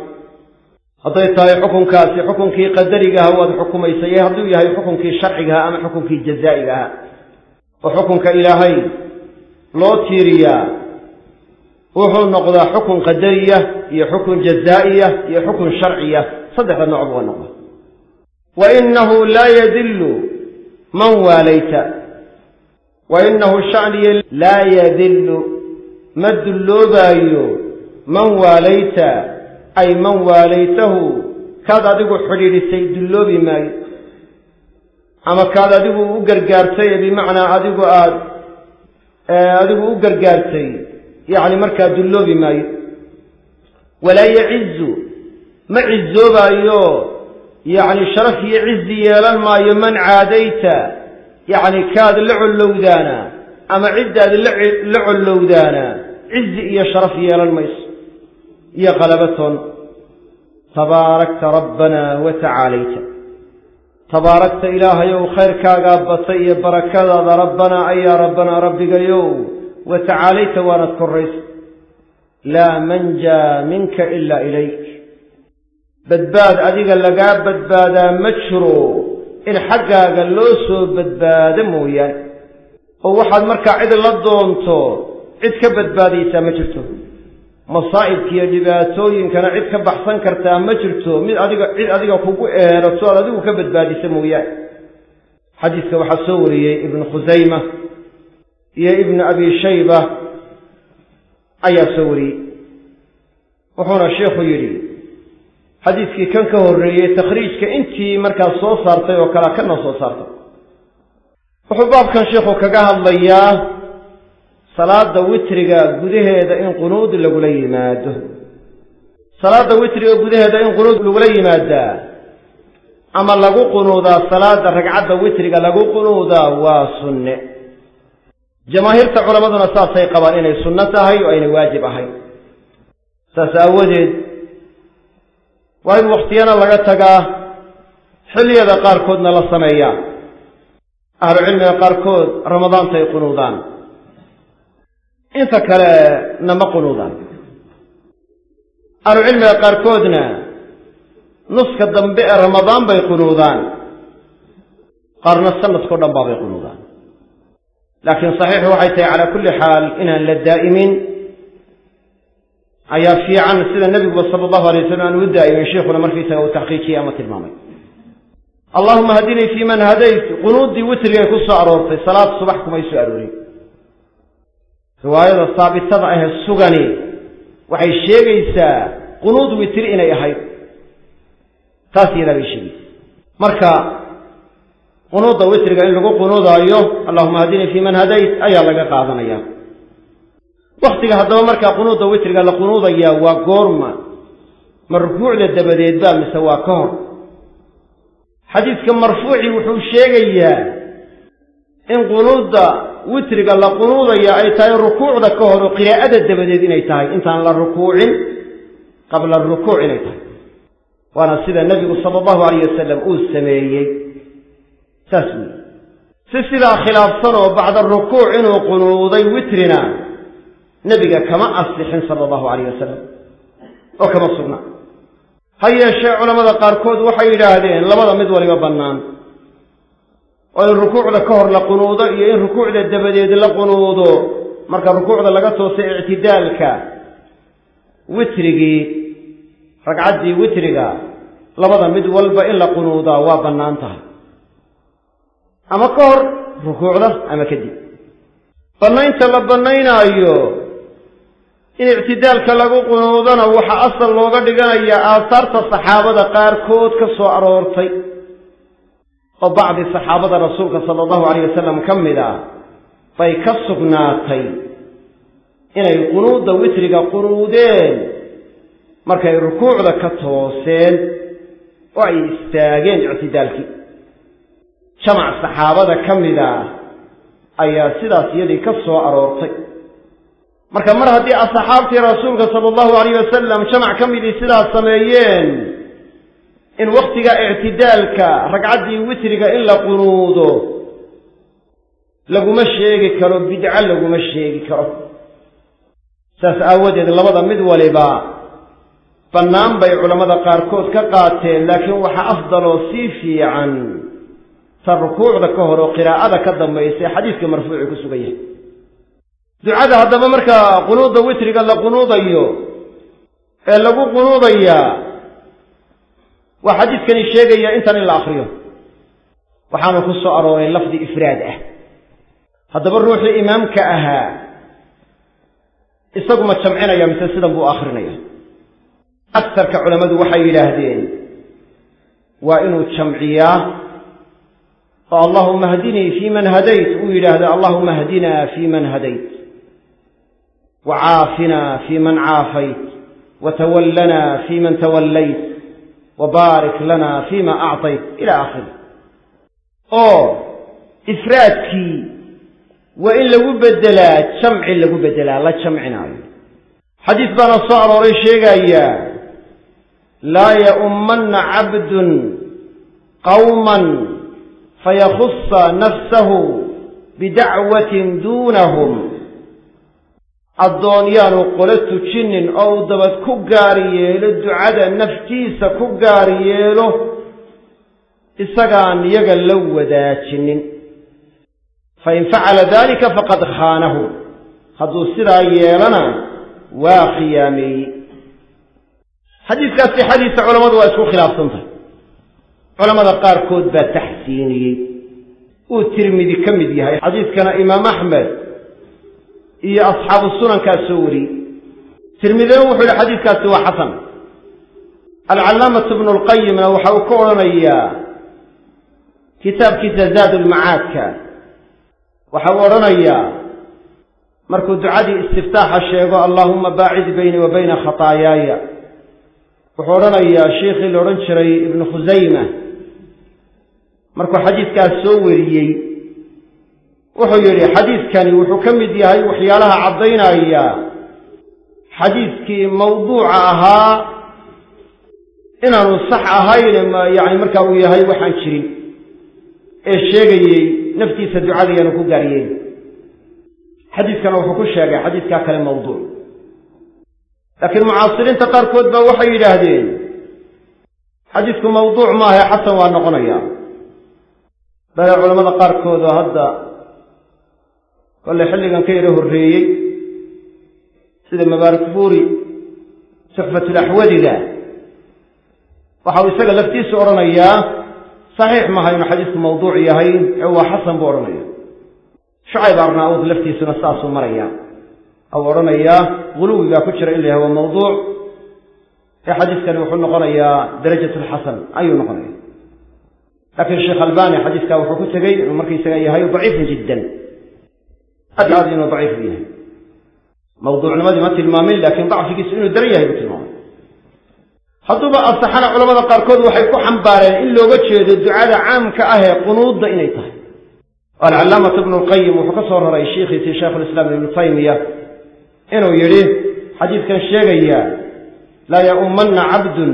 Hadday tahay xukunkaasi xukunkii qadarigaha waad xukumaysay ee hadduu yahay xukunkii sharcigaha ama xukunkii jazaa'igaha oo xukunka ilaahay loo tiiriyaa. Wuxuu noqdaa xukun qadariya iyo xukun jazaa'iya iyo xukun sharciya. Saddexda nooc buu noqda wa inahu laa yadillu man waalayta wa inahu shaniye laa yadillu ma dulloobaayo man waalayta ay man waalaytahu kaad adigu xidhiidhisay dulloobi maayo. Ama kaad adigu u gargaartay bimacnaa adigu aad adigu u gargaartay yacni markaa dulloobi maayo. Walaa yacizu ma cizoobaayo yacni sharaf iyo cizi yeelan maayo man caadayta yacni kaad la collowdaana ama ciddaad la collowdaana cizi iyo sharaf yeelan mayso iyo qalabatoon tabaarakta rabbanaa wa tacaalayta. Tabaarakta ilaahayow khayrkaagaa batay iyo barakadaada rabbanaa ayaa rabbanaa rabbigayow wa tacaalayta waanad korraysa. Laa manjaa minka ilaa ilayk. Badbaad adiga lagaa badbaadaa ma jiro in xaggaaga loo soo badbaado mooyaane. Oo waxaad markaa cid la doonto cid ka badbaadaysaa ma jirto. Masaa'ibkiiyo dhibaatooyinkana cid ka baxsan kartaa ma jirto. Mid adiga cid adiga kugu eerato aad adigu ka badbaadisa mooyaane. Xadiiska waxaa soo wariyey ibnu khusayma iyo ibnu abi shayba ayaa soo wariyey wuxuuna sheikhu yidhi xadiiskii kan ka horreeyey takhriijka intii markaas soo saartay oo kalea kana soo saartay. Wuxuu baabkan sheikhu kaga hadlayaa salaada witriga gudaheeda in qunuud lagula yimaado. Salaada witriga gudaheeda in qunuud lagula yimaadaa ama lagu qunuudaa salaada ragcadda witriga lagu qunuudaa waa sunne. Jamaahiirta culammaduna saasay qabaan inay sunno tahay oo aynay waajib ahayn. Saas aawadeed waa in wakhtiyana laga tagaa xilliyada qaarkoodna la sameeyaa. Ahlucilmiga qaarkood ramadaantay qunuudaan inta kale nama qunuudaan ahlucilmiga qaarkoodna nuska dambe ee ramadaan bay qunuudaan qaarna sanadkao dhan baabay qunuudaan laakiin saxiixu waxay tahay calaa kulli xaal inaan la daa'imin. Ayaa fiican sida nebiguba sala allahu alay wasalam aan ugu daa'imin sheikhuna markiisaga uu taxqiijiyey ama tilmaamay. Allahuma hadinii fii man hadayt qunuuddii witrigay ku soo aroortay salaad subax kumay soo aroorin riwaayada saabitada ahee sugani waxay sheegaysaa qunuud witri inay ahayd. Taas iyadaa bay sheegaysaa. Marka qunuudda witriga in lagu qunuudaayo allahuma hadinii fii man hadayt ayaa laga qaadanaya. Wakhtiga haddaba markaa qunuudda witriga la qunuudayaa waa goorma ma rukuucda dabadeed baa mise waa ka hor. Xadiidka marfuuci wuxuu sheegayaa in qunuudda witriga la qunuudaya ay tahay rukuucda ka hor oo qiraa'ada dabadeed inay tahay. Intaan la rukuucin qabla arukuuc inay tahay. Waana sida nebigu sala allahu alayh wasalam uu sameeyey. Saas weyi si sidaa khilaafsan oo bacda rukuuc inuu qunuuday witrina nebiga kama asixin sala allahu alayh wasalam oo kama sugna. Ha yeeshee culammada qaarkood waxay yidhaahdeen labada mid waliba bannaan oo in rukuucda ka hor la qunuudo iyo in rukuucda dabadeed la qunuudo. Marka rukuucda laga toosay ictidaalka witrigii ragcaddii witriga labada mid walba in la qunuudaa waa bannaan tahay. Ama ka hor rukuucda ama kadib bannaynta la bannaynaayo in ictidaalka lagu qunuudana waxaa asal looga dhiganayaa aasaarta saxaabada qaarkood ka soo aroortay oo bacdi saxaabada rasuulka sala allahu alayh wasalam ka mid ah bay ka sugnaatay inay qunuudda witriga qunuudeen. Markay rukuucda ka tooseen oo ay istaageen ictidaalkii. Jamac saxaabada ka mid ah ayaa sidaas iyadii ka soo aroortay. Marka mar haddii asxaabtii rasuulka sala allahu alayh wasalam jamac ka midii sidaas sameeyeen in wakhtiga ictidaalka ragcaddii witriga in la qunuudo laguma sheegi karo bidco laguma sheegi karo. Saas aawadeed labada mid waliba bannaan bay culammada qaarkood ka qaateen laakiin waxaa afdaloo sii fiican ta rukuucda ka hor oo qiraa'ada ka dambaysa ee xadiiska marfuuci ku sugan yahay. Ducada haddaba markaa qunuudda witriga la qunuudayo ee lagu qunuudayaa waa xadiiskani sheegaya intan in la akriyo waxaanu ku soo arooray lafdi ifraad ah. Haddaba ruuxii imaamka ahaa isaguma jamcinaya mise sidan buu akrinaya agsarka culammadu waxay yidhaahdeen waa inuu jamciyaa oo allahuma hdinii fii man hadayt. Uu yidhaahdo allahuma hdinaa fii man hadayt wa caafinaa fii man caafayt wa tawallanaa fii man tawallayt wa baarik lana fii ma actayt ila aakhiri. Oo ifraadkii waa in lagu beddelaa jamci lagu beddelaa la jamcinaayo. Xadiis baana soo arooray sheegaya laa ya'ummanna cabdun qawman fayakusa nafsahu bidacwatin duunahum addoon yaanu qolo tujinin oo uu dabad ku gaari yeelo ducada naftiisa ku gaari yeelo isagaan iyaga la wadaajinin. Fain facala dalika faqad khaanahu. Hadduu sidaa yeelana waa khiyaameeyey. Xadiiskaas sixadiisa culammadu waa isku khilaafsan tahay. Culamada qaarkood baa taxsiiniyey. Uu tirmidi ka mid yahay xadiiskana imaam axmed iyo asxaabu sunankaa soo wariyey tirmidina wuxuu yihi xadiiskaasi waa xasan. Alcallaamatu bnu lqayimna waxa uu ka odhanayaa kitaabkiisa zaad ulmacaadka waxa uu odhanayaa markuu ducadii istiftaaxa sheego allaahuma baacid baynii wa bayna khataayaaya wuxuu odhanayaa sheikhii la odhan jiray ibnu khusayma markuu xadiiskaas soo weriyey wuxuu yidhi xadiiskani wuxuu ka mid yahay waxyaalaha caddaynaya. Xadiiskii mawduuca ahaa inaanu sax ahayn yani markaa uu yahay waxaan jirin. Ee sheegayey naftiisa ducada yaanu ku gaaryeyn xadiiskana wuxuu ku sheegay xadiiskaa kale mawduuc. Laakiin mucaasiriinta qaarkood baa waxay yidhaahdeen xadiisku mawduuc maahae xasan waa noqonaya. Bale culamada qaarkood oo hadda kolle xilligan ka yaro horreeyey sida mubaarak fuuri suxfatulaxwadiga waxa uu isaga laftiisu odhanayaa saxiix maaha inuu xadiisku mawduuc yahay ee waa xasan buu odhanaya shucayb arnaauud laftiisuna saasuu maraya. Ou odhanayaa guluwigaa ku jira in la yahay waa mawduuc ee xadiiskani wuxuu noqonayaa darajat lxasan ayuu noqonaya. Laakiin sheekh albani xadiiskaa wuxuu ku tegey inuu markaysaga yahay daciifun jiddan aad inuu daciif u yahay. Mawduucnimadii ma tilmaamin laakiin dacfigiisu inuu daran yahay buu tilmaamay. Hadduuba asaxana culamada qaarkood waxay ku xambaareen in looga jeedo ducada caamka ah ee qunuudda inay tahay. Alcallaamatu ibnu lqayim wuxuu ka soo raray shiikhiisii sheikhulislaam ibnu taymiya inuu yidhi xadiidkan sheegaya laa ya'ummanna cabdun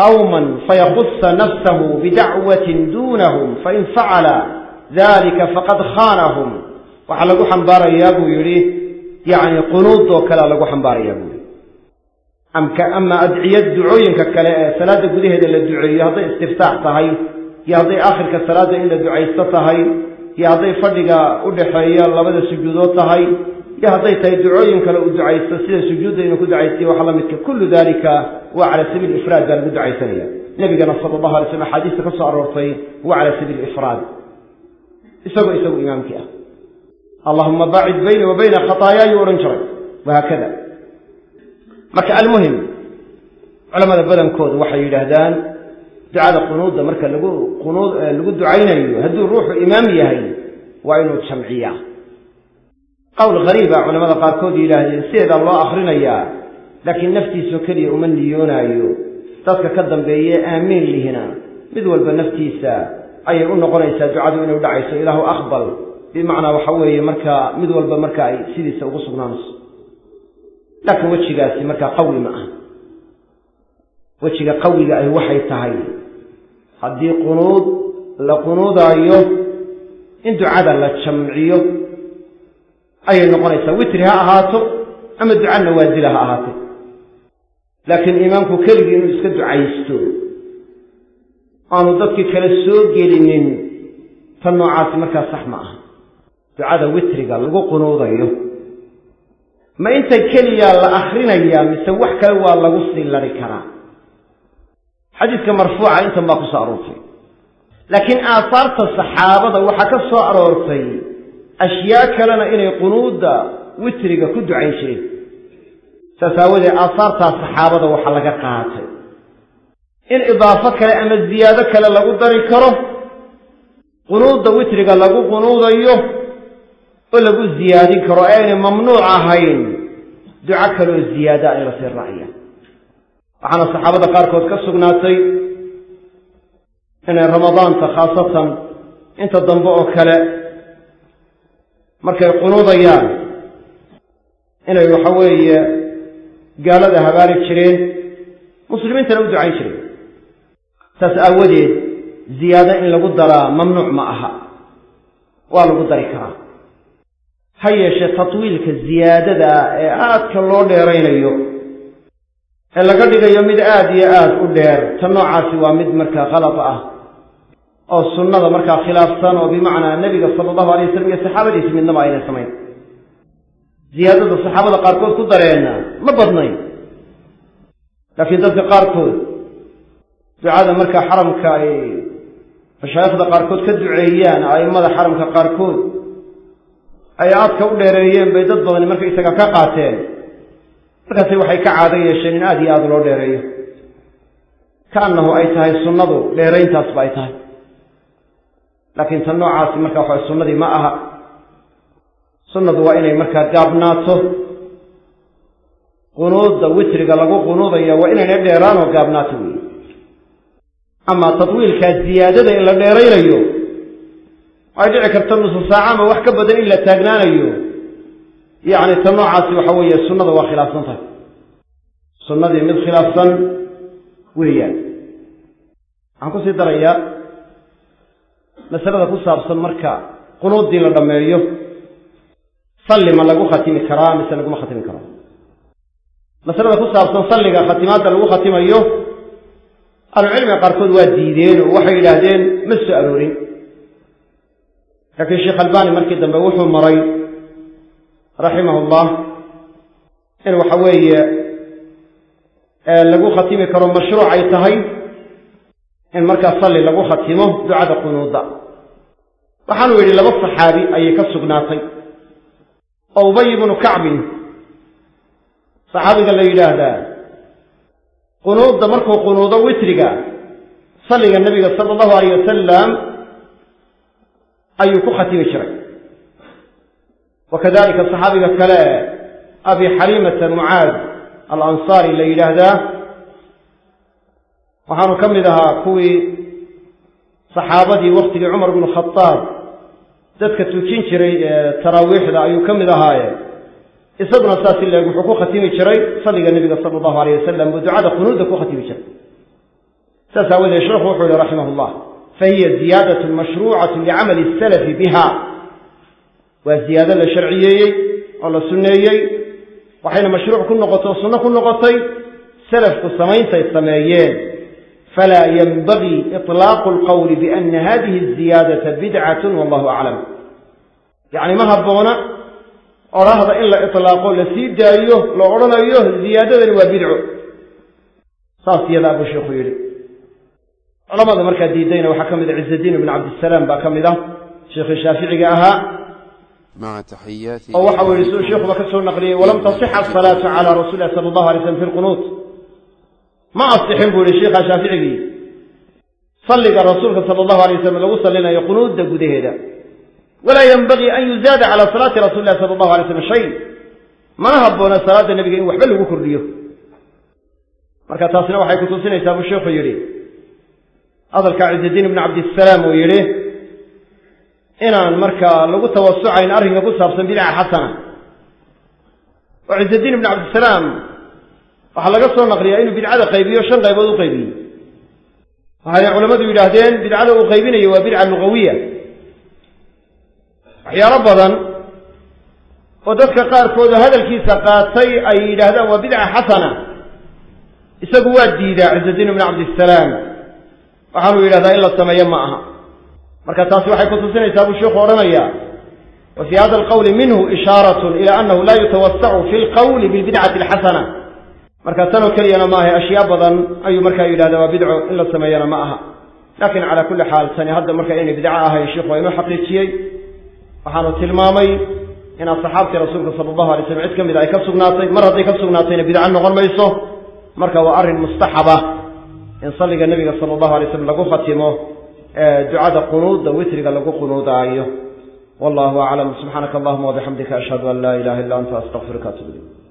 qawman fayakusa nafsahu bidacwatin duunahum fain facala dalika faqad khaanahum waxaa lagu xambaarayaa buu yidhi yacni qunuudoo kalea lagu xambaarayaa buu yidhi. Ama adciyad ducooyinka kale ee salaadda gudaheeda la duceeyo hadday istiftaax tahay iyo hadday aakhirka salaadda in la ducaysto tahay iyo hadday fadhiga u dhexeeya labada sujuudood tahay iyo hadday tahay ducooyin kale uu ducaysto sida sujuudda inuu ku ducaystiyo waxa la midka kullu dalika waa cala sabiil ifraad baa lagu ducaysanaya. Nebigana sala allahu alay slam axaadiista ka soo aroortay waa cala sabiil ifraad isagoo isagu imaamkii ah allahuma baacid bayni wa bayna khataayaayuu odhan jiray. Wahaakada marka almuhim culamada badankoodu waxay yidhaahdaan ducada qunuudda marka lagu qunuud lagu ducaynayo hadduu ruuxu imaam yahay waa inuu jamciyaa. Qowl hariiba culamada qaarkood yidhaahdeen sideedaa loo akrinayaa laakiin naftiisoo keliya uma niyoonaayo. Dadka ka dambeeye aamiin lihina. Mid walba naftiisa ayay u noqonaysaa ducadu inay dhacayso. Ilaahu aqbal bimacnaa waxa weeye markaa mid walba marka ay sidiisa ugu sugnaanayso. Laakiin wejigaasi markaa qawi ma ah wejiga qawiga ahi waxay tahay haddii qunuud la qunuudaayo in ducada la jamciyo ayay noqonaysaa. Witri ha ahaato ama duca nawaasila ha ahaato laakiin imaamku keligii inuu iska ducaysto aanu dadkii kale soo gelinin tan noocaasi markaa sax ma aha ducada witriga lagu qunuudayo ma inta keliyaa la akrinayaa mise wax kale waa lagu sii lari karaa? Xadiiska marfuuca intan baa ku soo aroortay. Laakiin aahaarta saxaabada waxaa ka soo aroortay ashyaa kalena inay qunuudda witriga ku ducayn jireen. Saas aawadeed aahaartaa saxaabada waxaa laga qaatay. In idaafo kale ama ziyaado kale lagu dari karo qunuudda witriga lagu qunuudayo oo lagu ziyaadin karo aynay mamnuuc ahayn. Duco kaleoo ziyaada in la sii raaciya waxaana saxaabada qaarkood ka sugnaatay inay ramadaanta khaasatan inta dambe oo kale markay qunuudayaan inay waxa weeye gaalada habaari jireen muslimiintana u ducayn jireen. Saas aawadeed ziyaado in lagu daraa mamnuuc ma aha. Waa lagu dari karaa ha yeeshee tatwiilka ziyaadada ee aadka loo dheeraynayo ee laga dhigayo mid aada iyo aada u dheer ta noocaasi waa mid markaa khalad ah oo sunnada markaa khilaafsan oo bimacnaa nebiga sala allahu alay wasalam iyo saxaabadiisi midnaba aynay samayn. Ziyaadada saxaabada qaarkood ku dareenna ma badnayn laakiin dadka qaarkood ducada markaa xaramka ay mashaayikhda qaarkood ka duceeyaan a'immada xaramka qaarkood ay aadka u dheereeyeen bay dad badani markaysaga ka qaateen. Markaasi waxay ka caado yeesheen in aada iyo aada loo dheereeyo. Kaannahu ay tahay sunnadu dheerayntaasba ay tahay. Laakiin tan noocaasi marka waxa sunnadii ma aha. Sunnadu waa inay markaa gaabnaato. Qunuudda witriga lagu qunuudaya waa inaynay dheeraanoo gaabnaato weyi amaa tadwiilkaa ziyaadada in la dheeraynayo ay dhici karta nusu saaca ama wax ka badan in la taagnaanayo. Yacni tan noocaasi waxa weeye sunnada waa khilaafsan tahay. Sunnadii mid khilaafsan weeyaan. Waxaan ku sii darayaa masalada ku saabsan marka qunuuddii la dhammeeyo. Salli ma lagu khatimi karaa mise laguma khatimi karo? Masalada ku saabsan salliga khatimaadda lagu khatimayo ahlucilmiga qaarkood waa diideen oo waxay yidhaahdeen ma soo aroorin laakiin sheekh albani markii dambe wuxuu maray raximahu llah in waxa weeye lagu khatimi karo mashruuc ay tahay in markaa salli lagu khatimo ducada qunuuda waxaanuu yidhi laba saxaabi ayay ka sugnaatay. Oo ubay ibnu kacbin saxaabiga la yidhaahdaa qunuudda markuu qunuudo witriga salliga nebiga sala allahu alayh wasalam ayuu ku khatimi jiray. Wa kadalika saxaabiga kale abi xaliimata mucaad alansaari la yidhaahdaa. Waxaanu ka mid ahaa kuwii saxaabadii waktigii cumar bnu khadaab dadka tujin jiray taraawiixda ayuu ka mid ahaaye. Isaguna saas i leeg wuxuu ku khatimi jiray salliga nebiga sala allahu alayh wasalam buu ducada qunuudda ku khatimi jiray. Saas aawadeed sheekhu wuxuu yihi raximah llah fahiya ziyaadatun mashruucatu licamali salafi biha waa ziyaado la sharciyeeyey oo la sunneeyey waxayna mashruuc ku noqotay oo sunno ku noqotay salafku samayntaay sameeyeen falaa yanbagii iطlaaqu lqowli biana hadihi ziyaadata bidcatun wallahu aclam yacni ma habboona odhahda in la iطlaaqo la sii daayo la odhanayo ziyaadadani waa bidco saas iyadaa buu sheikhu yidhi culamada markaa diidayna waxaa ka mid ah a ciزadiin ibn cabdisalaam baa ka mid ah sheekhi shaaficiga ahaa. Oo waxa weye siuu sheikuba ka naqliyey walam tasix asalaatu calى rasuulilah sala allahu alay slam fi lqunuut ma asixin buu yihi sheikhaa shaaficigii salliga rasuulka sala allahu alay waslm lagu salinayo qunuudda gudaheeda. Walaa yenbagii an yuzaada calaa salaati rasuli lah sala allahu alay slam shay. Mana haboona salaada nebiga in waxba lagu kordhiyo. Marka taasina waxay kutusinaysaa buu sheikhu yidhi hadalka cizidiin ibni cabdisalaam uu yidhi inaan markaa lagu tawasucayn arrinka ku saabsan bidaca xasana. Oo cizidiin ibni cabdisalaam waxaa laga soo naqliyaa inuu bidcada qaybiyo shan qaybood u qaybiyey waxayna culammadu yidhaahdeen bidcada uu qaybinayo waa bidca lugawiya. Waxyaalo badan oo dadka qaarkooda hadalkiisa qaatay ay yidhaahdaan waa bidca xasana. Isagu waa diidaa cizidiin ibni cabdisalaam waxaanuu yidhahdaa in la sameeyo ma aha. Marka taasi waxay kutusinaysaa buu sheikhu odhanaya wa fii hada alqowli minhu ishaaratun ila annahu laa yutawasacu fi lqowli bilbidcati alxasana. Marka tanoo keliyana maaha ashyaa badan ayuu markaa yidhahdaa waa bidco in la sameeyana ma aha. Lakin calaa kulli xaal tani hadda marka inay bidco ahayn sheikhu waa inoo xaqiijiyey. Waxaanu tilmaamay in asxaabtii rasuulka sala allahu alay slam cid ka mid ay ka sugnaatay mar hadday ka sugnaatayna bidco noqon mayso marka waa arrin mustaxaba in salliga nebiga sala allahu alay slam lagu khatimo ducada qunuudda witriga lagu qunuudaayo. Wallahu aclam subxaanaka allahuma wabixamdika ashhadu an laa ilaha illa anta astaqfiruka atub ilayk